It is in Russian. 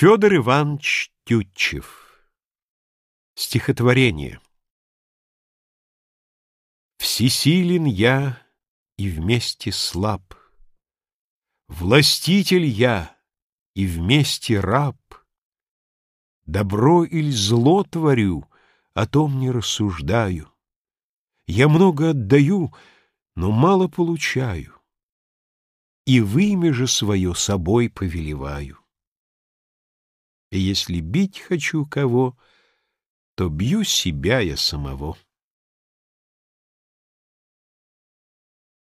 Федор Иванович Тютчев. Стихотворение. Всесилен я и вместе слаб, Властитель я и вместе раб, Добро или зло творю, о том не рассуждаю. Я много отдаю, но мало получаю, И в имя же свое собой повелеваю. И если бить хочу кого, то бью себя я самого.